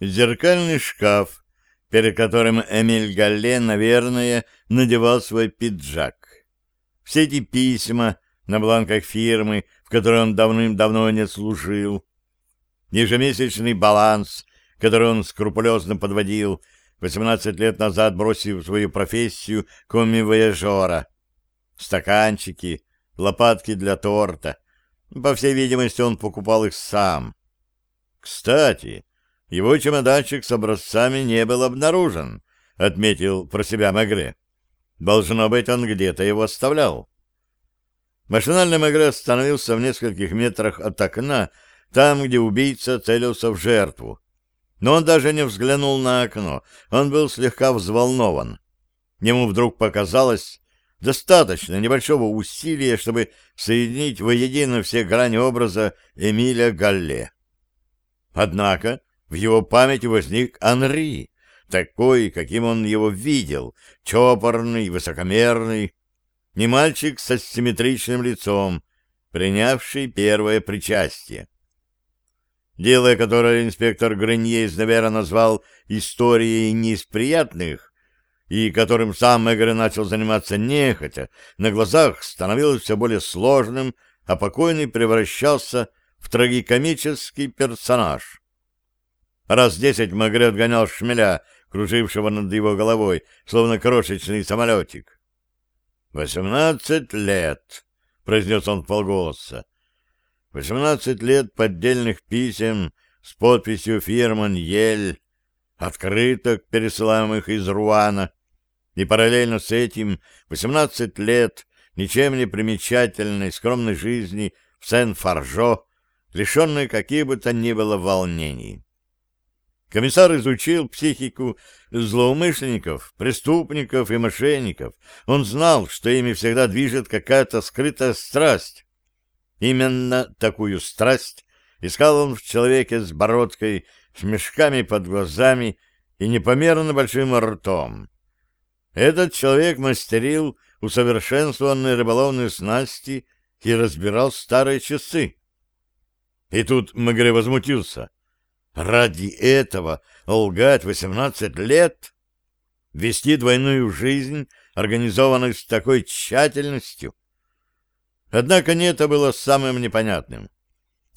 Зеркальный шкаф, перед которым Эмиль Галле, наверное, надевал свой пиджак. Все эти письма на бланках фирмы, в которой он давным-давно не служил, ежемесячный баланс, который он скрупулезно подводил, 18 лет назад бросив свою профессию коми-вояжера, стаканчики, лопатки для торта. По всей видимости, он покупал их сам. Кстати, его чемоданчик с образцами не был обнаружен, отметил про себя Мегре. Должно быть, он где-то его оставлял. Машинально Мегре остановился в нескольких метрах от окна, там, где убийца целился в жертву. Но он даже не взглянул на окно, он был слегка взволнован. Ему вдруг показалось достаточно небольшого усилия, чтобы соединить воедино все грани образа Эмиля Галле. Однако в его памяти возник Анри, такой, каким он его видел, чопорный, высокомерный, не мальчик со симметричным лицом, принявший первое причастие. Дело, которое инспектор Гренье из Невера назвал «историей не из приятных», и которым сам Эгре начал заниматься нехотя, на глазах становилось все более сложным, а покойный превращался в трагикомический персонаж. Раз десять Магре отгонял шмеля, кружившего над его головой, словно крошечный самолетик. «Восемнадцать лет», — произнес он полголоса. «Восемнадцать лет поддельных писем с подписью фирман Ель, открыток, пересылаемых из Руана, и параллельно с этим восемнадцать лет ничем не примечательной скромной жизни в Сен-Фаржо, лишенной каких бы то ни было волнений. Комиссар изучил психику злоумышленников, преступников и мошенников. Он знал, что ими всегда движет какая-то скрытая страсть. Именно такую страсть искал он в человеке с бородкой, с мешками под глазами и непомерно большим ртом. Этот человек мастерил усовершенствованные рыболовные снасти и разбирал старые часы. И тут Магре возмутился. Ради этого лгать восемнадцать лет? Вести двойную жизнь, организованную с такой тщательностью? Однако не это было самым непонятным.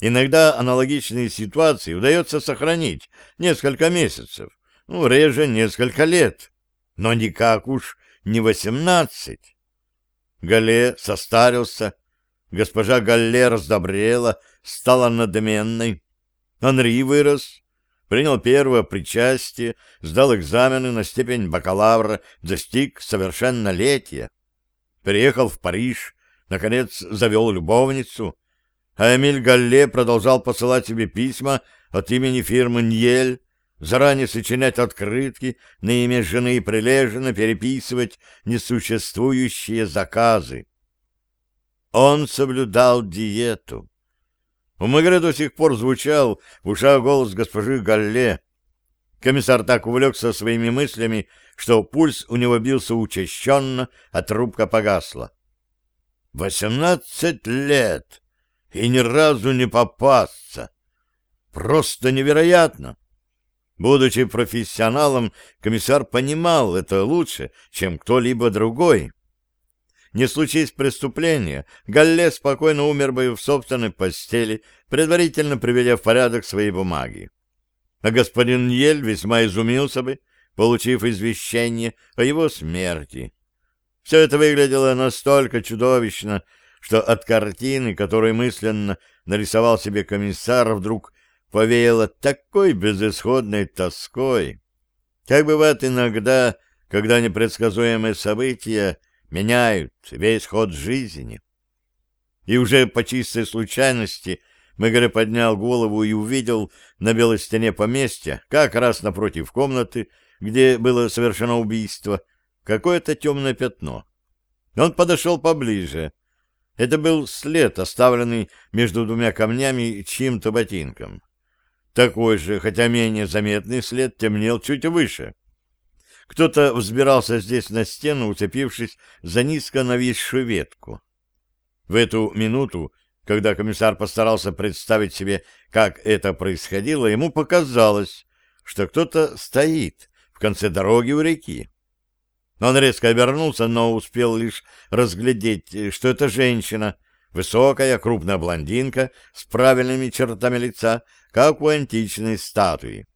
Иногда аналогичные ситуации удается сохранить несколько месяцев, ну, реже несколько лет, но никак уж не восемнадцать. Гале состарился, госпожа Галле раздобрела, стала надменной, Анри вырос, принял первое причастие, сдал экзамены на степень бакалавра, достиг совершеннолетия. Приехал в Париж, наконец завел любовницу, а Эмиль Галле продолжал посылать себе письма от имени фирмы «Ньель», заранее сочинять открытки на имя жены и прилежно переписывать несуществующие заказы. Он соблюдал диету. У Магре до сих пор звучал в ушах голос госпожи Галле. Комиссар так увлекся своими мыслями, что пульс у него бился учащенно, а трубка погасла. Восемнадцать лет! И ни разу не попасться! Просто невероятно! Будучи профессионалом, комиссар понимал это лучше, чем кто-либо другой. Не случись преступления, Галле спокойно умер бы в собственной постели, предварительно приведя в порядок свои бумаги. А господин Ель весьма изумился бы, получив извещение о его смерти. Все это выглядело настолько чудовищно, что от картины, которую мысленно нарисовал себе комиссар, вдруг повеяло такой безысходной тоской. Как бывает иногда, когда непредсказуемые события меняют весь ход жизни. И уже по чистой случайности Мегре поднял голову и увидел на белой стене поместья, как раз напротив комнаты, где было совершено убийство, какое-то темное пятно. Он подошел поближе. Это был след, оставленный между двумя камнями чьим-то ботинком. Такой же, хотя менее заметный след, темнел чуть выше. Кто-то взбирался здесь на стену, уцепившись за низко нависшую ветку. В эту минуту, когда комиссар постарался представить себе, как это происходило, ему показалось, что кто-то стоит в конце дороги у реки. Он резко обернулся, но успел лишь разглядеть, что это женщина, высокая, крупная блондинка с правильными чертами лица, как у античной статуи.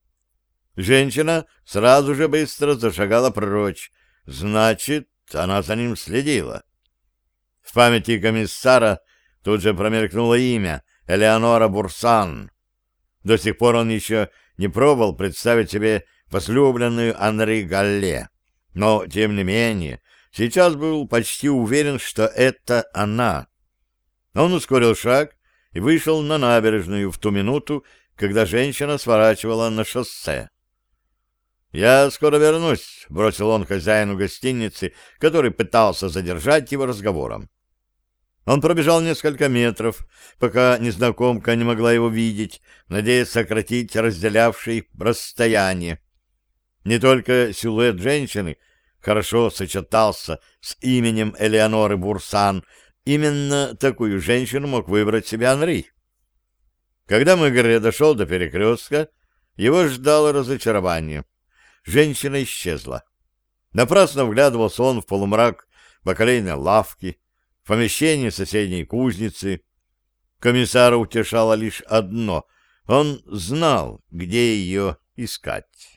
Женщина сразу же быстро зашагала прочь, значит, она за ним следила. В памяти комиссара тут же промелькнуло имя Элеонора Бурсан. До сих пор он еще не пробовал представить себе возлюбленную Анри Галле, но, тем не менее, сейчас был почти уверен, что это она. Он ускорил шаг и вышел на набережную в ту минуту, когда женщина сворачивала на шоссе. «Я скоро вернусь», — бросил он хозяину гостиницы, который пытался задержать его разговором. Он пробежал несколько метров, пока незнакомка не могла его видеть, надеясь сократить разделявшее расстояние. Не только силуэт женщины хорошо сочетался с именем Элеоноры Бурсан, именно такую женщину мог выбрать себе Анри. Когда Мегре дошел до перекрестка, его ждало разочарование — женщина исчезла. Напрасно вглядывался он в полумрак бакалейной лавки, в помещении соседней кузницы. Комиссара утешало лишь одно — он знал, где ее искать.